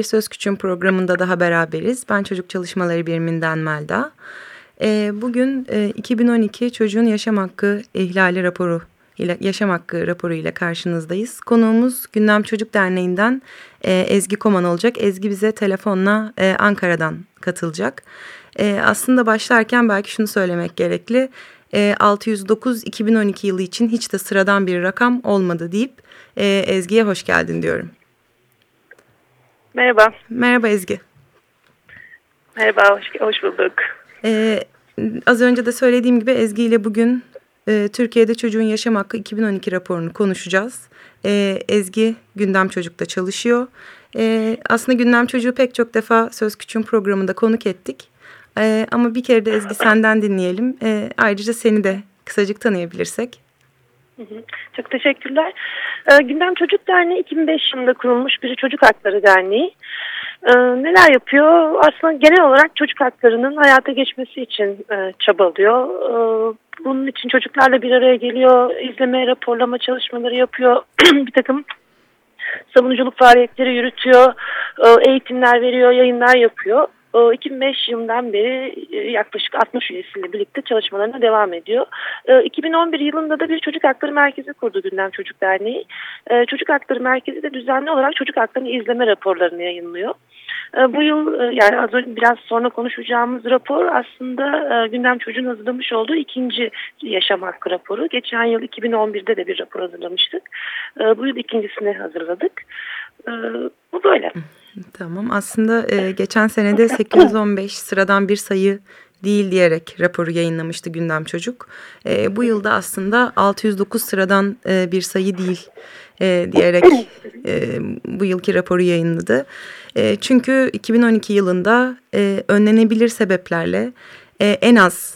Bir Söz Küçüğün programında daha beraberiz. Ben Çocuk Çalışmaları Biriminden Melda. Ee, bugün e, 2012 Çocuğun Yaşam Hakkı İhlali raporu ile Yaşam Hakkı raporu ile karşınızdayız. Konuğumuz Gündem Çocuk Derneği'nden e, Ezgi Koman olacak. Ezgi bize telefonla e, Ankara'dan katılacak. E, aslında başlarken belki şunu söylemek gerekli. E, 609 2012 yılı için hiç de sıradan bir rakam olmadı deyip e, Ezgi'ye hoş geldin diyorum. Merhaba. Merhaba Ezgi. Merhaba, hoş, hoş bulduk. Ee, az önce de söylediğim gibi Ezgi ile bugün e, Türkiye'de Çocuğun Yaşam Hakkı 2012 raporunu konuşacağız. E, Ezgi Gündem Çocuk'ta çalışıyor. E, aslında Gündem Çocuğu pek çok defa Söz Küçüğün programında konuk ettik. E, ama bir kere de Ezgi senden dinleyelim. E, ayrıca seni de kısacık tanıyabilirsek. Çok teşekkürler. E, Gündem Çocuk Derneği 2005 yılında kurulmuş bir çocuk hakları derneği. E, neler yapıyor? Aslında genel olarak çocuk haklarının hayata geçmesi için e, çabalıyor. E, bunun için çocuklarla bir araya geliyor, izleme, raporlama çalışmaları yapıyor. bir takım savunuculuk faaliyetleri yürütüyor, e, eğitimler veriyor, yayınlar yapıyor. 2005 yılından beri e, yaklaşık 60 üyesiyle birlikte çalışmalarına devam ediyor. 2011 yılında da bir çocuk hakları merkezi kurdu Gündem Çocuk Derneği. E, çocuk hakları merkezi de düzenli olarak çocuk haklarını izleme raporlarını yayınlıyor. E, bu yıl yani az önce biraz sonra konuşacağımız rapor aslında Gündem Çocuğun hazırlamış olduğu ikinci yaşam hakkı raporu. Geçen yıl 2011'de de bir rapor hazırlamıştık. Bu yıl ikincisini hazırladık. Bu böyle. Tamam aslında e, geçen senede 815 sıradan bir sayı değil diyerek raporu yayınlamıştı Gündem Çocuk. E, bu yılda aslında 609 sıradan e, bir sayı değil e, diyerek e, bu yılki raporu yayınladı. E, çünkü 2012 yılında e, önlenebilir sebeplerle e, en az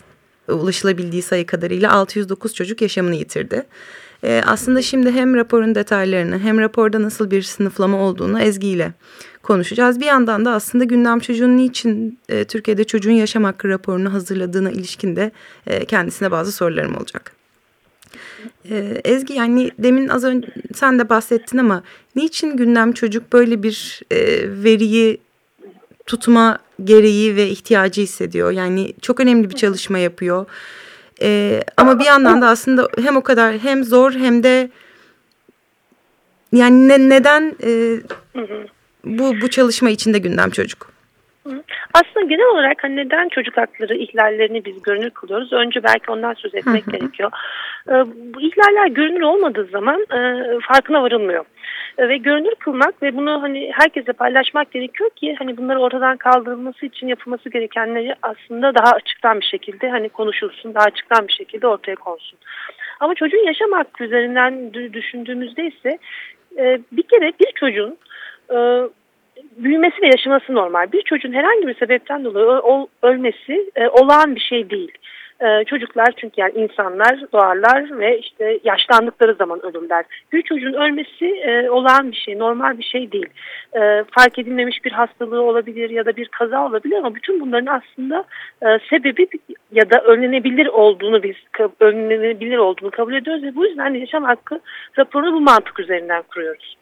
ulaşılabildiği sayı kadarıyla 609 çocuk yaşamını yitirdi. E, aslında şimdi hem raporun detaylarını hem raporda nasıl bir sınıflama olduğunu Ezgi ile konuşacağız. Bir yandan da aslında gündem çocuğun niçin e, Türkiye'de çocuğun yaşam hakkı raporunu hazırladığına ilişkin de e, kendisine bazı sorularım olacak. E, Ezgi yani demin az önce sen de bahsettin ama niçin gündem çocuk böyle bir e, veriyi tutma gereği ve ihtiyacı hissediyor? Yani çok önemli bir çalışma yapıyor. E, ama bir yandan da aslında hem o kadar hem zor hem de yani ne, neden e, bu, bu çalışma içinde gündem çocuk? Aslında genel olarak hani neden çocuk hakları ihlallerini biz görünür kılıyoruz? Önce belki ondan söz etmek gerekiyor. Ee, bu ihlaller görünür olmadığı zaman e, farkına varılmıyor. E, ve görünür kılmak ve bunu hani herkese paylaşmak gerekiyor ki hani bunları ortadan kaldırılması için yapılması gerekenleri aslında daha açıktan bir şekilde hani konuşulsun, daha açıktan bir şekilde ortaya konsun. Ama çocuğun yaşam hakkı üzerinden düşündüğümüzde ise e, bir kere bir çocuğun e, büyümesi ve yaşaması normal. Bir çocuğun herhangi bir sebepten dolayı ölmesi e, olağan bir şey değil. E, çocuklar çünkü yani insanlar doğarlar ve işte yaşlandıkları zaman ölürler. Bir çocuğun ölmesi e, olağan bir şey, normal bir şey değil. E, fark edilmemiş bir hastalığı olabilir ya da bir kaza olabilir ama bütün bunların aslında e, sebebi ya da önlenebilir olduğunu biz önlenebilir olduğunu kabul ediyoruz ve bu yüzden yaşam hakkı raporunu bu mantık üzerinden kuruyoruz.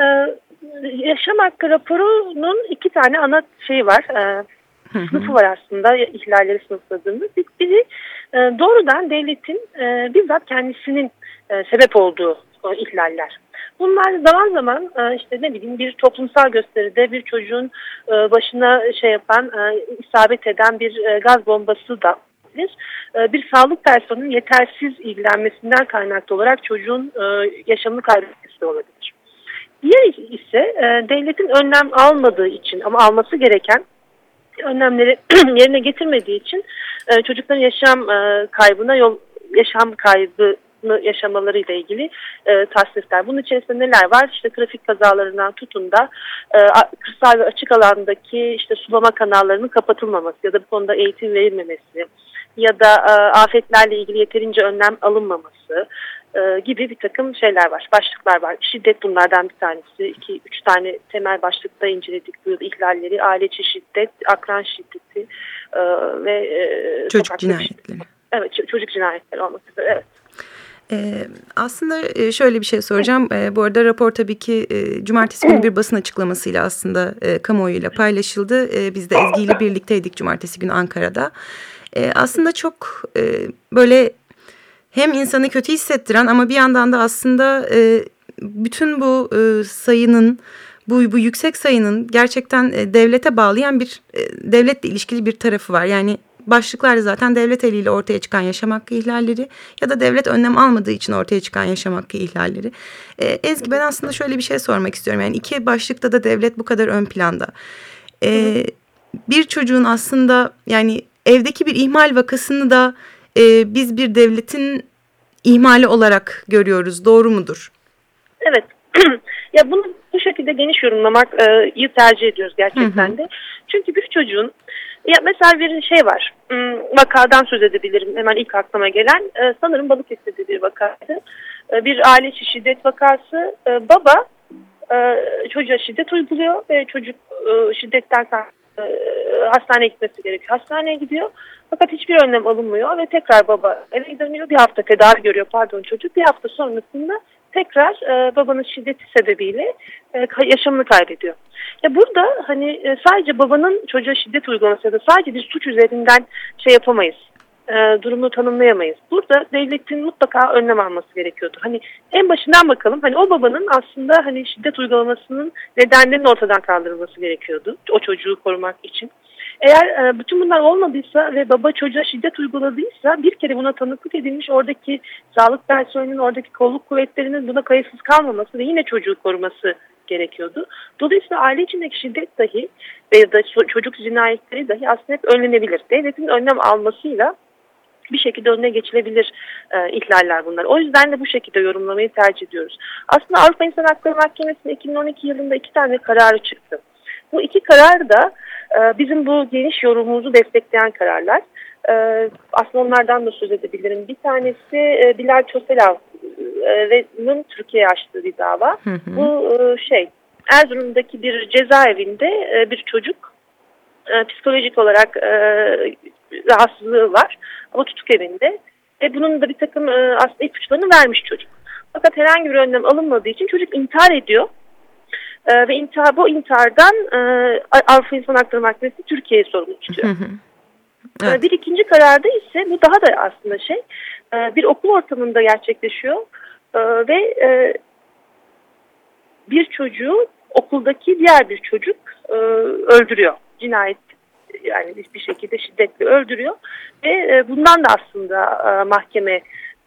Ee, yaşam hakkı raporunun iki tane ana şeyi var. E, sınıfı var aslında ihlalleri sınıfladığımız. Biri e, doğrudan devletin e, bizzat kendisinin e, sebep olduğu e, ihlaller. Bunlar zaman zaman e, işte ne bileyim bir toplumsal gösteride bir çocuğun e, başına şey yapan, e, isabet eden bir e, gaz bombası da olabilir. Bir sağlık personelinin yetersiz ilgilenmesinden kaynaklı olarak çocuğun yaşamını kaybetmesi olabilir. Diğer ise e, devletin önlem almadığı için ama alması gereken önlemleri yerine getirmediği için e, çocukların yaşam e, kaybına yol yaşam kaybı mı yaşamalarıyla ilgili e, tasnifler. Bunun içerisinde neler var? İşte trafik kazalarından tutun da e, kırsal ve açık alandaki işte sulama kanallarının kapatılmaması ya da bu konuda eğitim verilmemesi ya da e, afetlerle ilgili yeterince önlem alınmaması e, gibi bir takım şeyler var, başlıklar var. Şiddet bunlardan bir tanesi. İki, üç tane temel başlıkta inceledik bu yıl ihlalleri. Aile içi şiddet, akran şiddeti e, ve e, çocuk cinayetleri. Evet, çocuk cinayetleri olmak üzere, evet. Ee, aslında şöyle bir şey soracağım. Ee, bu arada rapor tabii ki e, cumartesi günü bir basın açıklamasıyla aslında e, kamuoyuyla paylaşıldı. E, biz de Ezgi ile birlikteydik cumartesi günü Ankara'da. Aslında çok böyle hem insanı kötü hissettiren ama bir yandan da aslında e, bütün bu e, sayının bu, bu yüksek sayının gerçekten e, devlete bağlayan bir e, devletle ilişkili bir tarafı var. Yani başlıklarda zaten devlet eliyle ortaya çıkan yaşam hakkı ihlalleri ya da devlet önlem almadığı için ortaya çıkan yaşam hakkı ihlalleri. E, Ezgi ben aslında şöyle bir şey sormak istiyorum. Yani iki başlıkta da devlet bu kadar ön planda. E, bir çocuğun aslında yani evdeki bir ihmal vakasını da e, biz bir devletin ihmali olarak görüyoruz. Doğru mudur? Evet. ya bunu bu şekilde geniş yorumlamak e, iyi tercih ediyoruz gerçekten hı hı. de. Çünkü bir çocuğun ya mesela bir şey var. Hmm, vakadan söz edebilirim. Hemen ilk aklıma gelen e, sanırım Balıkesir'de bir vakaydı. E, bir aile içi şiddet vakası. E, baba e, çocuğa şiddet uyguluyor ve çocuk e, şiddetten e, hastaneye gitmesi gerekiyor. Hastaneye gidiyor. Fakat hiçbir önlem alınmıyor ve tekrar baba eve dönüyor. Bir hafta tedavi görüyor pardon çocuk. Bir hafta sonrasında tekrar e, babanın şiddeti sebebiyle e, yaşamını kaybediyor. Ya burada hani e, sadece babanın çocuğa şiddet uygulaması ya da sadece bir suç üzerinden şey yapamayız. E, durumunu tanımlayamayız. Burada devletin mutlaka önlem alması gerekiyordu. Hani en başından bakalım. Hani o babanın aslında hani şiddet uygulamasının nedenlerinin ortadan kaldırılması gerekiyordu. O çocuğu korumak için. Eğer e, bütün bunlar olmadıysa ve baba çocuğa şiddet uyguladıysa bir kere buna tanıklık edilmiş oradaki sağlık personelinin oradaki kolluk kuvvetlerinin buna kayıtsız kalmaması ve yine çocuğu koruması gerekiyordu. Dolayısıyla aile içindeki şiddet dahi veya da çocuk cinayetleri dahi aslında hep önlenebilir. Devletin önlem almasıyla bir şekilde önüne geçilebilir e, ihlaller bunlar. O yüzden de bu şekilde yorumlamayı tercih ediyoruz. Aslında Avrupa İnsan Hakları Mahkemesi'nin 2012 yılında iki tane kararı çıktı. Bu iki karar da e, bizim bu geniş yorumumuzu destekleyen kararlar. E, aslında onlardan da söz edebilirim. Bir tanesi e, Bilal Çoselav'ın e, Türkiye'ye açtığı bir dava. Hı hı. Bu e, şey Erzurum'daki bir cezaevinde e, bir çocuk e, psikolojik olarak e, rahatsızlığı var ama tutuk evinde. Ve bunun da bir takım e, aslında ipuçlarını vermiş çocuk. Fakat herhangi bir önlem alınmadığı için çocuk intihar ediyor. E, ve intihar, bu intihardan e, Avrupa İnsan Hakları Mahkemesi Türkiye'ye sorumlu tutuyor. E, evet. Bir ikinci kararda ise bu daha da aslında şey e, bir okul ortamında gerçekleşiyor e, ve e, bir çocuğu okuldaki diğer bir çocuk e, öldürüyor. Cinayet yani bir şekilde şiddetle öldürüyor ve bundan da aslında mahkeme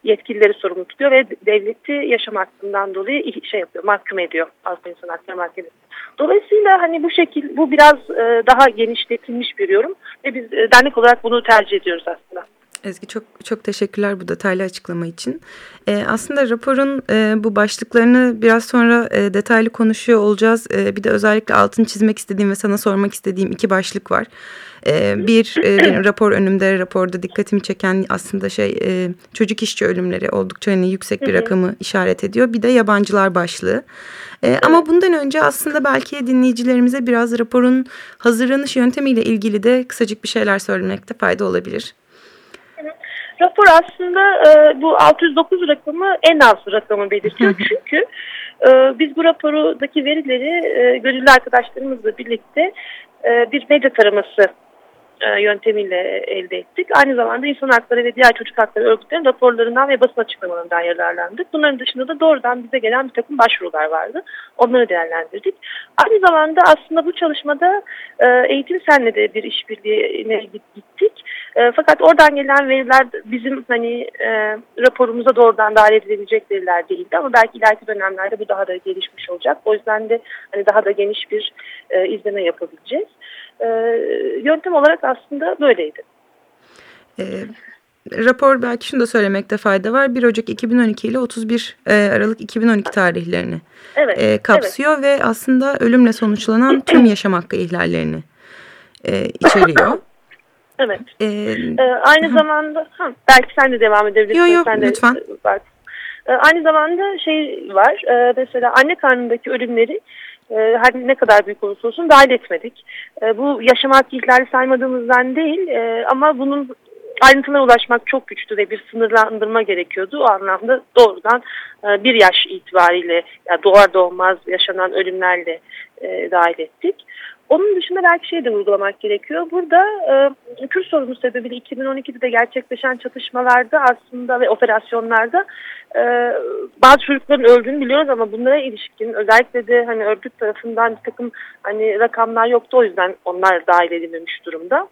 yetkilileri sorumlu tutuyor ve devleti yaşam hakkından dolayı şey yapıyor, mahkum ediyor Avrupa İnsan Hakları Mahkemesi. Dolayısıyla hani bu şekil, bu biraz e, daha genişletilmiş bir yorum ve biz dernek olarak bunu tercih ediyoruz aslında. Ezgi çok çok teşekkürler bu detaylı açıklama için. Ee, aslında raporun e, bu başlıklarını biraz sonra e, detaylı konuşuyor olacağız. E, bir de özellikle altını çizmek istediğim ve sana sormak istediğim iki başlık var. E, bir e, benim rapor önümde raporda dikkatimi çeken aslında şey e, çocuk işçi ölümleri oldukça hani yüksek bir rakamı işaret ediyor. Bir de yabancılar başlığı. E, ama bundan önce aslında belki dinleyicilerimize biraz raporun hazırlanış yöntemiyle ilgili de kısacık bir şeyler söylemekte fayda olabilir. Rapor aslında e, bu 609 rakamı en az rakamı belirtiyor. Çünkü e, biz bu rapordaki verileri e, gönüllü arkadaşlarımızla birlikte e, bir medya taraması e, yöntemiyle elde ettik. Aynı zamanda insan hakları ve diğer çocuk hakları örgütlerinin raporlarından ve basın açıklamalarından yararlandık. Bunların dışında da doğrudan bize gelen bir takım başvurular vardı. Onları değerlendirdik. Aynı zamanda aslında bu çalışmada e, eğitim senle de bir işbirliğine gittik. E, fakat oradan gelen veriler bizim hani raporumuza doğrudan dahil edilebilecek veriler değildi ama belki ileriki dönemlerde bu daha da gelişmiş olacak. O yüzden de hani daha da geniş bir izleme yapabileceğiz. Yöntem olarak aslında böyleydi. Ee, rapor belki şunu da söylemekte fayda var. 1 Ocak 2012 ile 31 e, Aralık 2012 tarihlerini evet, e, kapsıyor evet. ve aslında ölümle sonuçlanan tüm yaşam hakkı ihlallerini e, içeriyor. Evet. Ee, ee, aynı zamanda ha, belki sen de devam edebilirsin. Yok yok sen de, lütfen. Bak. Ee, aynı zamanda şey var. E, mesela anne karnındaki ölümleri e, her ne kadar büyük olursa olsun dahil etmedik. E, bu yaşam hakkı ihlali saymadığımızdan değil e, ama bunun ayrıntılara ulaşmak çok güçtü ve bir sınırlandırma gerekiyordu. O anlamda doğrudan e, bir yaş itibariyle yani doğar doğmaz yaşanan ölümlerle e, dahil ettik. Onun dışında belki şey de uygulamak gerekiyor. Burada e, Kürt sorunu sebebiyle 2012'de gerçekleşen çatışmalarda aslında ve operasyonlarda e, bazı çocukların öldüğünü biliyoruz ama bunlara ilişkin özellikle de hani örgüt tarafından bir takım hani rakamlar yoktu o yüzden onlar dahil edilmemiş durumda.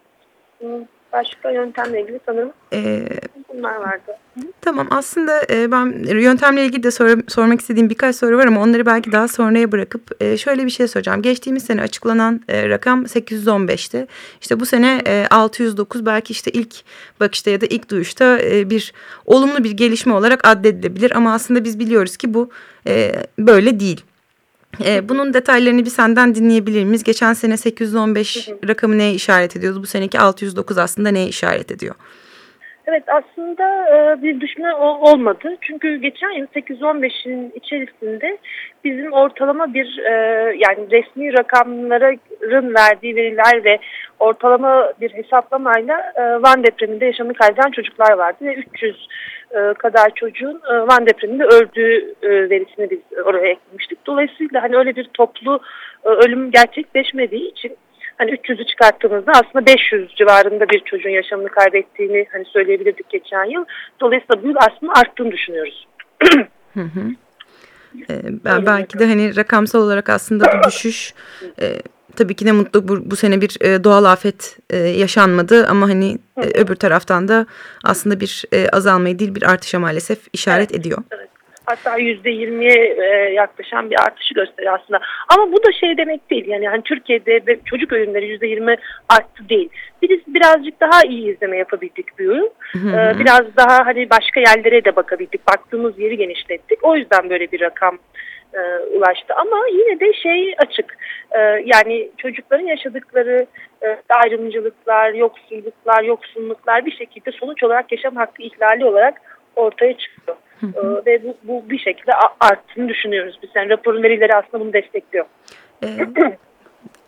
Başka yöntemle ilgili sanırım ee, bunlar vardı. Tamam aslında e, ben yöntemle ilgili de sor, sormak istediğim birkaç soru var ama onları belki daha sonraya bırakıp e, şöyle bir şey soracağım. Geçtiğimiz sene açıklanan e, rakam 815'ti. İşte bu sene e, 609 belki işte ilk bakışta ya da ilk duyuşta bir olumlu bir gelişme olarak addedilebilir. Ama aslında biz biliyoruz ki bu böyle değil. E, bunun detaylarını bir senden dinleyebilir miyiz? Geçen sene 815 rakamı neye işaret ediyordu? Bu seneki 609 aslında neye işaret ediyor? Evet aslında e, bir düşme olmadı. Çünkü geçen yıl 815'in içerisinde bizim ortalama bir e, yani resmi rakamların verdiği veriler ve ortalama bir hesaplamayla e, Van depreminde yaşamını kaybeden çocuklar vardı ve 300 e, kadar çocuğun e, Van depreminde öldüğü e, verisini biz oraya eklemiştik. Dolayısıyla hani öyle bir toplu e, ölüm gerçekleşmediği için hani 300'ü çıkarttığımızda aslında 500 civarında bir çocuğun yaşamını kaybettiğini hani söyleyebilirdik geçen yıl. Dolayısıyla bu yıl aslında arttığını düşünüyoruz. ben belki de hani rakamsal olarak aslında bu düşüş e, tabii ki ne mutlu bu, bu sene bir e, doğal afet e, yaşanmadı ama hani e, öbür taraftan da aslında bir e, azalmayı değil bir artışa maalesef işaret evet, ediyor. Evet. Hatta yüzde yirmiye e, yaklaşan bir artışı gösteriyor aslında. Ama bu da şey demek değil. Yani hani Türkiye'de çocuk ölümleri yüzde yirmi arttı değil. Biz birazcık daha iyi izleme yapabildik bu yıl. Ee, biraz daha hani başka yerlere de bakabildik. Baktığımız yeri genişlettik. O yüzden böyle bir rakam e, ulaştı. Ama yine de şey açık. E, yani çocukların yaşadıkları e, ayrımcılıklar, yoksulluklar, yoksunluklar bir şekilde sonuç olarak yaşam hakkı ihlali olarak ortaya çıkıyor. E, ve bu, bu bir şekilde arttığını düşünüyoruz biz. Yani raporun verileri aslında bunu destekliyor. E,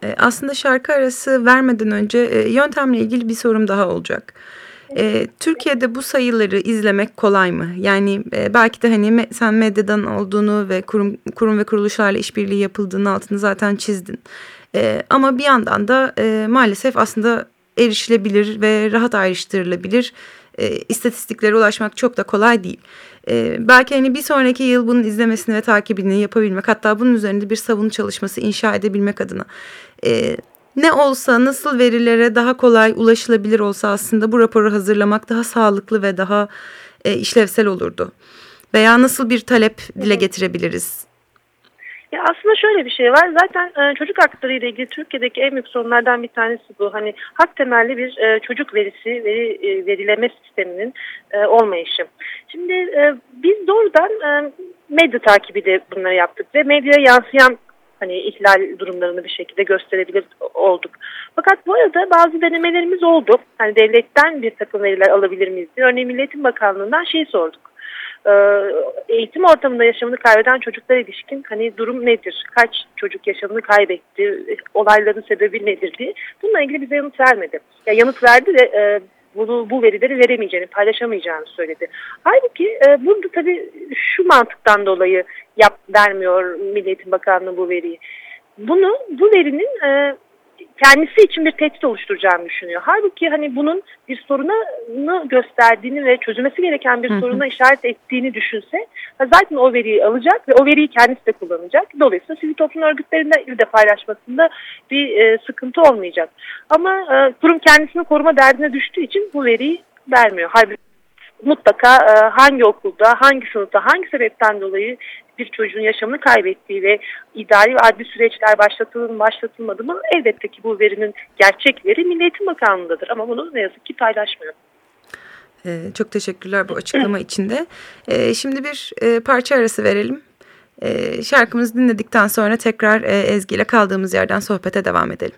e, aslında şarkı arası vermeden önce e, yöntemle ilgili bir sorum daha olacak. E, Türkiye'de bu sayıları izlemek kolay mı? Yani e, belki de hani me, sen medyadan olduğunu ve kurum, kurum ve kuruluşlarla işbirliği yapıldığını altını zaten çizdin. E, ama bir yandan da e, maalesef aslında erişilebilir ve rahat ayrıştırılabilir e, istatistiklere ulaşmak çok da kolay değil. E, belki hani bir sonraki yıl bunun izlemesini ve takibini yapabilmek hatta bunun üzerinde bir savunu çalışması inşa edebilmek adına e, ne olsa nasıl verilere daha kolay ulaşılabilir olsa aslında bu raporu hazırlamak daha sağlıklı ve daha e, işlevsel olurdu. Veya nasıl bir talep dile getirebiliriz? Ya aslında şöyle bir şey var. Zaten e, çocuk hakları ile ilgili Türkiye'deki en büyük sorunlardan bir tanesi bu. Hani hak temelli bir e, çocuk verisi, veri e, verileme sisteminin e, olmayışı. Şimdi e, biz doğrudan e, medya takibi de bunları yaptık ve medyaya yansıyan hani ihlal durumlarını bir şekilde gösterebilir olduk. Fakat bu arada bazı denemelerimiz oldu. Hani devletten bir takım veriler alabilir miyiz diye. Örneğin Milletin Bakanlığı'ndan şey sorduk. Ee, eğitim ortamında yaşamını kaybeden çocuklara ilişkin hani durum nedir? Kaç çocuk yaşamını kaybetti? Olayların sebebi nedir diye. Bununla ilgili bize yanıt vermedi. Ya yanıt verdi de e, bunu bu verileri veremeyeceğini, paylaşamayacağını söyledi. Halbuki e, burada tabii şu mantıktan dolayı yap vermiyor Milli Eğitim Bakanlığı bu veriyi. Bunu bu verinin e, kendisi için bir tehdit oluşturacağını düşünüyor. Halbuki hani bunun bir sorunu gösterdiğini ve çözülmesi gereken bir soruna işaret ettiğini düşünse zaten o veriyi alacak ve o veriyi kendisi de kullanacak. Dolayısıyla sivil toplum örgütlerinde de paylaşmasında bir e, sıkıntı olmayacak. Ama e, kurum kendisini koruma derdine düştüğü için bu veriyi vermiyor. Halbuki mutlaka e, hangi okulda, hangi sınıfta, hangi sebepten dolayı bir çocuğun yaşamını kaybettiği ve idari ve adli süreçler başlatılır mı başlatılmadı mı elbette ki bu verinin gerçek veri Milli Bakanlığı'ndadır ama bunu ne yazık ki paylaşmıyor. Ee, çok teşekkürler bu açıklama için de. Ee, şimdi bir e, parça arası verelim. Ee, şarkımızı dinledikten sonra tekrar e, Ezgi ile kaldığımız yerden sohbete devam edelim.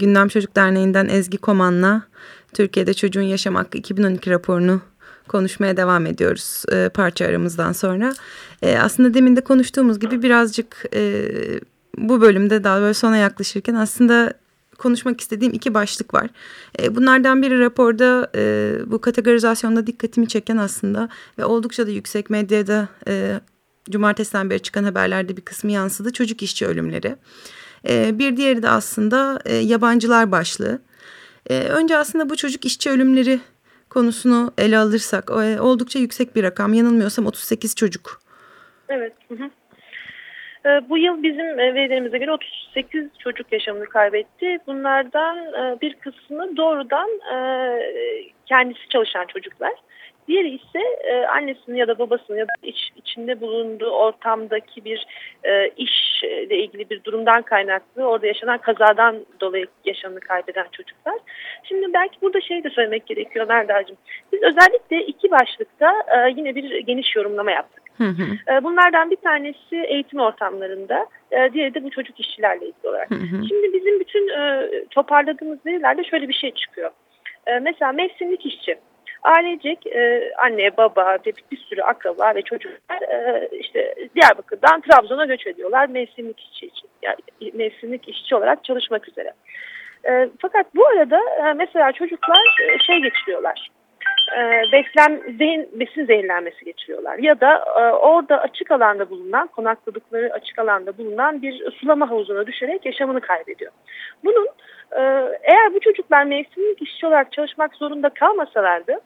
Gündem Çocuk Derneği'nden Ezgi Koman'la Türkiye'de Çocuğun Yaşam Hakkı 2012 raporunu konuşmaya devam ediyoruz e, parça aramızdan sonra. E, aslında demin de konuştuğumuz gibi birazcık e, bu bölümde daha böyle sona yaklaşırken aslında konuşmak istediğim iki başlık var. E, bunlardan biri raporda e, bu kategorizasyonda dikkatimi çeken aslında ve oldukça da yüksek medyada e, cumartesiden beri çıkan haberlerde bir kısmı yansıdı. Çocuk işçi ölümleri. E, bir diğeri de aslında e, yabancılar başlığı. E, önce aslında bu çocuk işçi ölümleri konusunu ele alırsak e, oldukça yüksek bir rakam. Yanılmıyorsam 38 çocuk. Evet. Hı hı. E, bu yıl bizim verilerimize göre 38 çocuk yaşamını kaybetti. Bunlardan e, bir kısmı doğrudan e, kendisi çalışan çocuklar. Diğeri ise e, annesinin ya da babasının ya da iç, içinde bulunduğu ortamdaki bir e, işle ilgili bir durumdan kaynaklı orada yaşanan kazadan dolayı yaşamını kaybeden çocuklar. Şimdi belki burada şey de söylemek gerekiyor Merda'cığım. Biz özellikle iki başlıkta e, yine bir geniş yorumlama yaptık. Hı hı. E, bunlardan bir tanesi eğitim ortamlarında, e, diğeri de bu çocuk işçilerle ilgili olarak. Hı hı. Şimdi bizim bütün e, toparladığımız verilerde şöyle bir şey çıkıyor. Mesela mevsimlik işçi. Ailecek e, anne, baba ve bir sürü akraba ve çocuklar e, işte Diyarbakır'dan Trabzon'a göç ediyorlar mevsimlik işçi için, yani mevsimlik işçi olarak çalışmak üzere. E, fakat bu arada e, mesela çocuklar e, şey geçiriyorlar. E, beslen, zehin, besin zehirlenmesi geçiriyorlar. Ya da e, orada açık alanda bulunan, konakladıkları açık alanda bulunan bir sulama havuzuna düşerek yaşamını kaybediyor. Bunun e, eğer bu çocuklar mevsimlik işçi olarak çalışmak zorunda kalmasalardı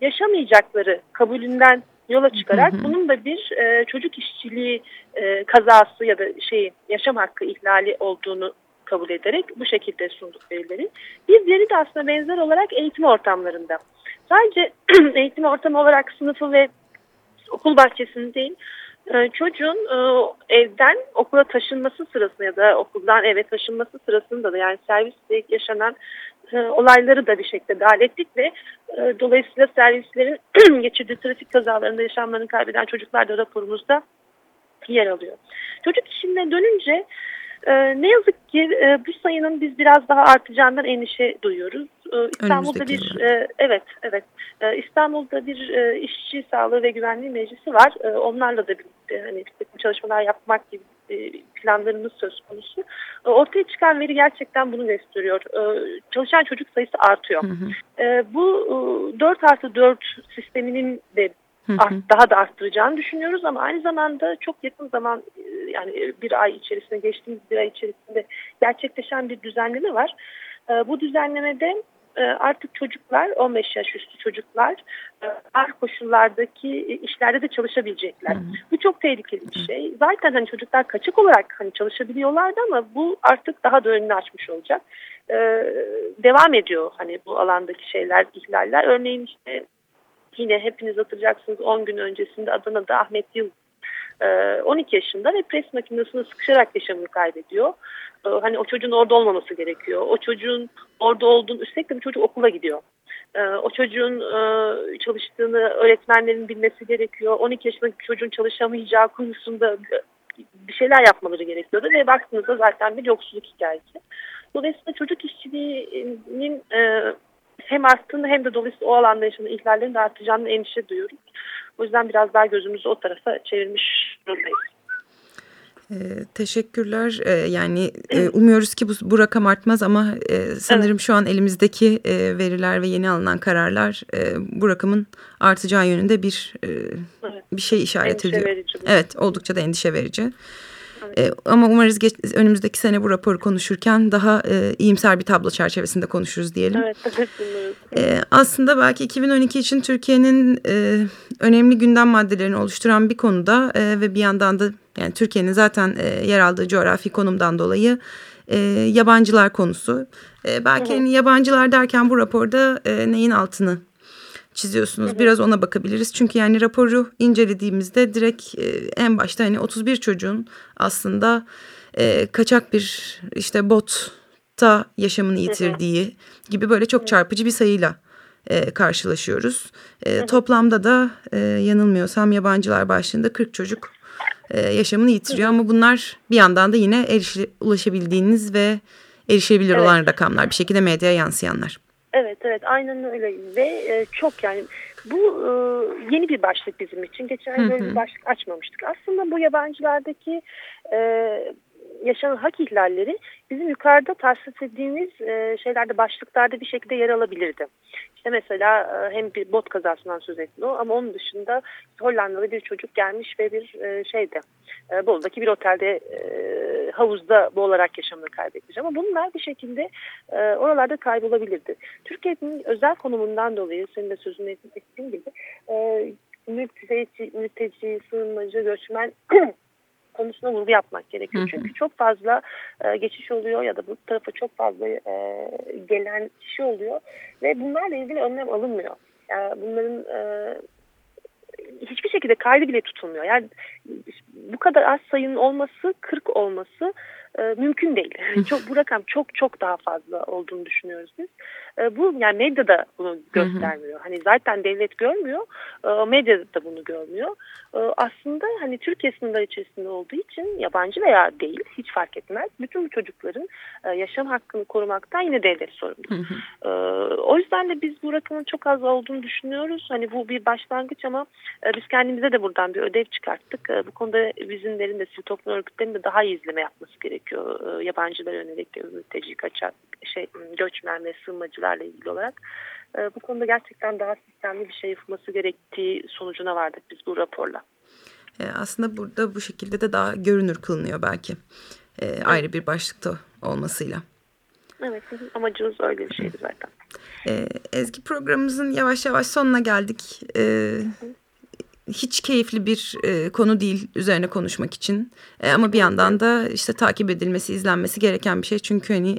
yaşamayacakları kabulünden yola çıkarak hı hı. bunun da bir e, çocuk işçiliği e, kazası ya da şey yaşam hakkı ihlali olduğunu kabul ederek bu şekilde sunduk verileri. Bir diğeri de aslında benzer olarak eğitim ortamlarında. Sadece eğitim ortamı olarak sınıfı ve okul bahçesini değil, e, çocuğun e, evden okula taşınması sırasında ya da okuldan eve taşınması sırasında da yani serviste yaşanan e, olayları da bir şekilde dahil ettik ve dolayısıyla servislerin geçirdiği trafik kazalarında yaşamlarını kaybeden çocuklar da raporumuzda yer alıyor. Çocuk işine dönünce e, ne yazık ki e, bu sayının biz biraz daha artacağından endişe duyuyoruz. E, İstanbul'da bir e, evet evet e, İstanbul'da bir e, işçi sağlığı ve güvenliği meclisi var. E, onlarla da birlikte hani bir çalışmalar yapmak gibi planlarımız söz konusu. Ortaya çıkan veri gerçekten bunu gösteriyor. Çalışan çocuk sayısı artıyor. Hı hı. Bu e, 4 artı 4 sisteminin de daha da arttıracağını düşünüyoruz ama aynı zamanda çok yakın zaman yani bir ay içerisinde geçtiğimiz bir ay içerisinde gerçekleşen bir düzenleme var. E, bu düzenlemede e, artık çocuklar 15 yaş üstü çocuklar ağır koşullardaki işlerde de çalışabilecekler. Hı hı. Bu çok tehlikeli bir şey. Zaten hani çocuklar kaçık olarak hani çalışabiliyorlardı ama bu artık daha da önünü açmış olacak. devam ediyor hani bu alandaki şeyler, ihlaller. Örneğin işte yine hepiniz hatırlayacaksınız 10 gün öncesinde Adana'da Ahmet Yıl 12 yaşında ve pres makinesine sıkışarak yaşamını kaybediyor. Hani o çocuğun orada olmaması gerekiyor. O çocuğun orada olduğunu, üstelik de bir çocuk okula gidiyor. O çocuğun çalıştığını öğretmenlerin bilmesi gerekiyor. 12 yaşındaki çocuğun çalışamayacağı konusunda bir şeyler yapmaları gerekiyordu ve baktığınızda zaten bir yoksulluk hikayesi. Dolayısıyla çocuk işçiliğinin hem arttığını hem de dolayısıyla o alanda yaşanan ihlallerin de artacağını endişe duyuyoruz. O yüzden biraz daha gözümüzü o tarafa çevirmiş durumdayız. Ee, teşekkürler. Ee, yani e, umuyoruz ki bu, bu rakam artmaz ama e, sanırım evet. şu an elimizdeki e, veriler ve yeni alınan kararlar e, bu rakamın artacağı yönünde bir e, evet. bir şey işaret endişe ediyor. Verici. Evet, oldukça da endişe verici. E, ama umarız geç, önümüzdeki sene bu raporu konuşurken daha e, iyimser bir tablo çerçevesinde konuşuruz diyelim. Evet, evet e, aslında belki 2012 için Türkiye'nin e, önemli gündem maddelerini oluşturan bir konuda e, ve bir yandan da yani Türkiye'nin zaten e, yer aldığı coğrafi konumdan dolayı e, yabancılar konusu. E, belki hani yabancılar derken bu raporda e, neyin altını çiziyorsunuz. Evet. Biraz ona bakabiliriz. Çünkü yani raporu incelediğimizde direkt e, en başta hani 31 çocuğun aslında e, kaçak bir işte botta yaşamını yitirdiği gibi böyle çok çarpıcı bir sayıyla e, karşılaşıyoruz. E, toplamda da e, yanılmıyorsam yabancılar başlığında 40 çocuk e, yaşamını yitiriyor. Ama bunlar bir yandan da yine erişi, ulaşabildiğiniz ve erişebilir evet. olan rakamlar. Bir şekilde medyaya yansıyanlar. Evet evet aynen öyle ve e, çok yani bu e, yeni bir başlık bizim için. Geçen yıl böyle bir başlık açmamıştık. Aslında bu yabancılardaki e, yaşanan hak ihlalleri bizim yukarıda tahsis ettiğimiz e, şeylerde başlıklarda bir şekilde yer alabilirdi. İşte mesela e, hem bir bot kazasından söz etti o ama onun dışında Hollandalı bir çocuk gelmiş ve bir e, şeyde e, Bolu'daki bir otelde e, havuzda boğularak yaşamını kaybetmiş. Ama bunlar bir şekilde oralarda kaybolabilirdi. Türkiye'nin özel konumundan dolayı senin de sözünü ettiğin gibi e, mülteci, mülteci, sığınmacı, göçmen konusuna vurgu yapmak gerekiyor. Hı hı. Çünkü çok fazla e, geçiş oluyor ya da bu tarafa çok fazla e, gelen kişi oluyor ve bunlarla ilgili önlem alınmıyor. Yani bunların e, hiçbir şekilde kaydı bile tutulmuyor. Yani bu kadar az sayının olması, 40 olması e, mümkün değil. çok bu rakam çok çok daha fazla olduğunu düşünüyoruz biz. E, bu yani medya da bunu göstermiyor. Hani zaten devlet görmüyor, e, medya da bunu görmüyor. E, aslında hani Türkiye sınırları içerisinde olduğu için yabancı veya değil hiç fark etmez. Bütün bu çocukların e, yaşam hakkını korumaktan yine devlet sorumlu. E, o yüzden de biz bu rakamın çok az olduğunu düşünüyoruz. Hani bu bir başlangıç ama e, biz kendimize de buradan bir ödev çıkarttık. E, bu konuda bizimlerin de sivil toplum örgütlerinin de daha iyi izleme yapması gerekiyor. E, yabancılara yönelik mülteci kaçak şey göçmen ve sığınmacılarla ilgili olarak. E, bu konuda gerçekten daha sistemli bir şey yapılması gerektiği sonucuna vardık biz bu raporla. E, aslında burada bu şekilde de daha görünür kılınıyor belki. E, ayrı bir başlıkta olmasıyla. Evet amacımız öyle bir şeydi zaten. E, Ezgi programımızın yavaş yavaş sonuna geldik. E, hiç keyifli bir e, konu değil üzerine konuşmak için. E, ama bir yandan da işte takip edilmesi, izlenmesi gereken bir şey. Çünkü hani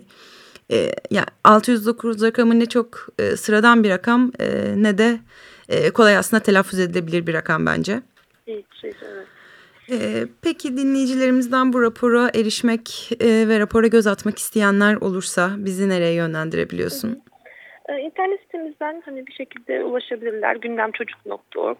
e, ya 609 rakamı ne çok e, sıradan bir rakam e, ne de e, kolay aslında telaffuz edilebilir bir rakam bence. Evet, evet. Ee, peki dinleyicilerimizden bu rapora erişmek e, ve rapora göz atmak isteyenler olursa bizi nereye yönlendirebiliyorsun? Ee, internet sitemizden hani bir şekilde ulaşabilirler. gündemçocuk.org.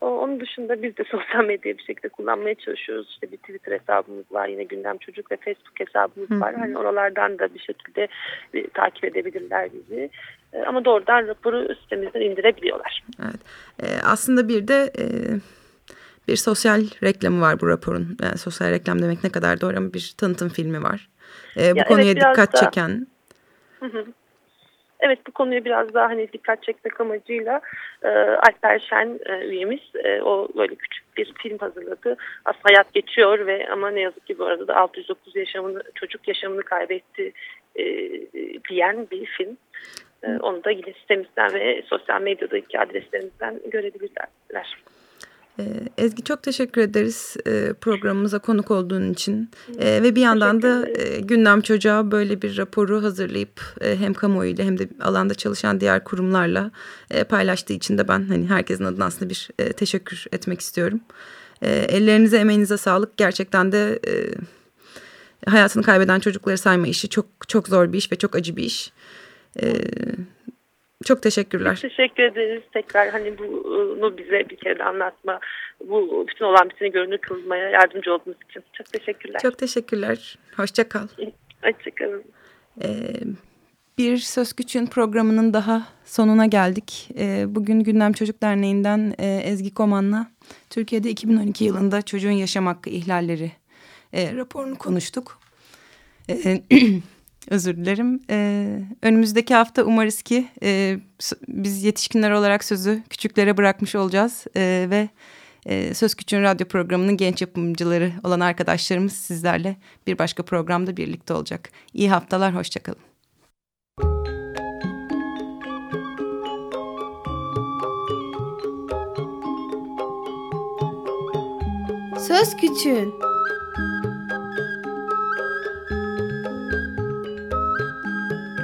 Onun dışında biz de sosyal medyayı bir şekilde kullanmaya çalışıyoruz. İşte bir Twitter hesabımız var, yine Gündem Çocuk ve Facebook hesabımız Hı. var. Hani oralardan da bir şekilde bir, takip edebilirler bizi. Ee, ama doğrudan raporu sitemizden indirebiliyorlar. Evet. Ee, aslında bir de e, bir sosyal reklamı var bu raporun. Yani sosyal reklam demek ne kadar doğru ama bir tanıtım filmi var. Ee, bu ya konuya evet, dikkat da... çeken. Hı hı. Evet bu konuya biraz daha hani dikkat çekmek amacıyla e, Alper Şen e, üyemiz e, o böyle küçük bir film hazırladı. Aslında hayat geçiyor ve ama ne yazık ki bu arada da 609 yaşamını çocuk yaşamını kaybetti e, diyen bir film. E, onu da yine sitemizden ve sosyal medyadaki adreslerimizden görebilirler. Ee, Ezgi çok teşekkür ederiz e, programımıza konuk olduğun için ee, ve bir yandan da e, Gündem Çocuğa böyle bir raporu hazırlayıp e, hem kamuoyuyla hem de alanda çalışan diğer kurumlarla paylaştığı için de ben hani herkesin adına aslında bir teşekkür etmek istiyorum. Ellerinize emeğinize sağlık gerçekten de hayatını kaybeden çocukları sayma işi çok çok zor bir iş ve çok acı bir iş. Çok teşekkürler. Biz teşekkür ederiz. Tekrar hani bunu bize bir kere de anlatma, bu bütün olan biteni görünür kılmaya yardımcı olduğunuz için. Çok teşekkürler. Çok teşekkürler. Hoşça kal. Hoşça kalın. Ee, bir Söz Küçüğün programının daha sonuna geldik. Ee, bugün Gündem Çocuk Derneği'nden e, Ezgi Koman'la Türkiye'de 2012 yılında çocuğun yaşam hakkı ihlalleri e, raporunu konuştuk. E, Özür dilerim. Ee, önümüzdeki hafta umarız ki e, biz yetişkinler olarak sözü küçüklere bırakmış olacağız. E, ve e, Söz Küçüğün radyo programının genç yapımcıları olan arkadaşlarımız sizlerle bir başka programda birlikte olacak. İyi haftalar, hoşçakalın. Söz Küçüğün